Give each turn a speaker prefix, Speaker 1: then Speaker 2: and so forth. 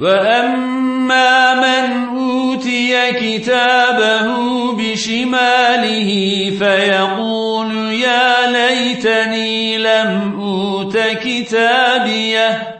Speaker 1: وأما من أوتي كتابه بشماله فيقول يا ليتني لم أوت كتابيه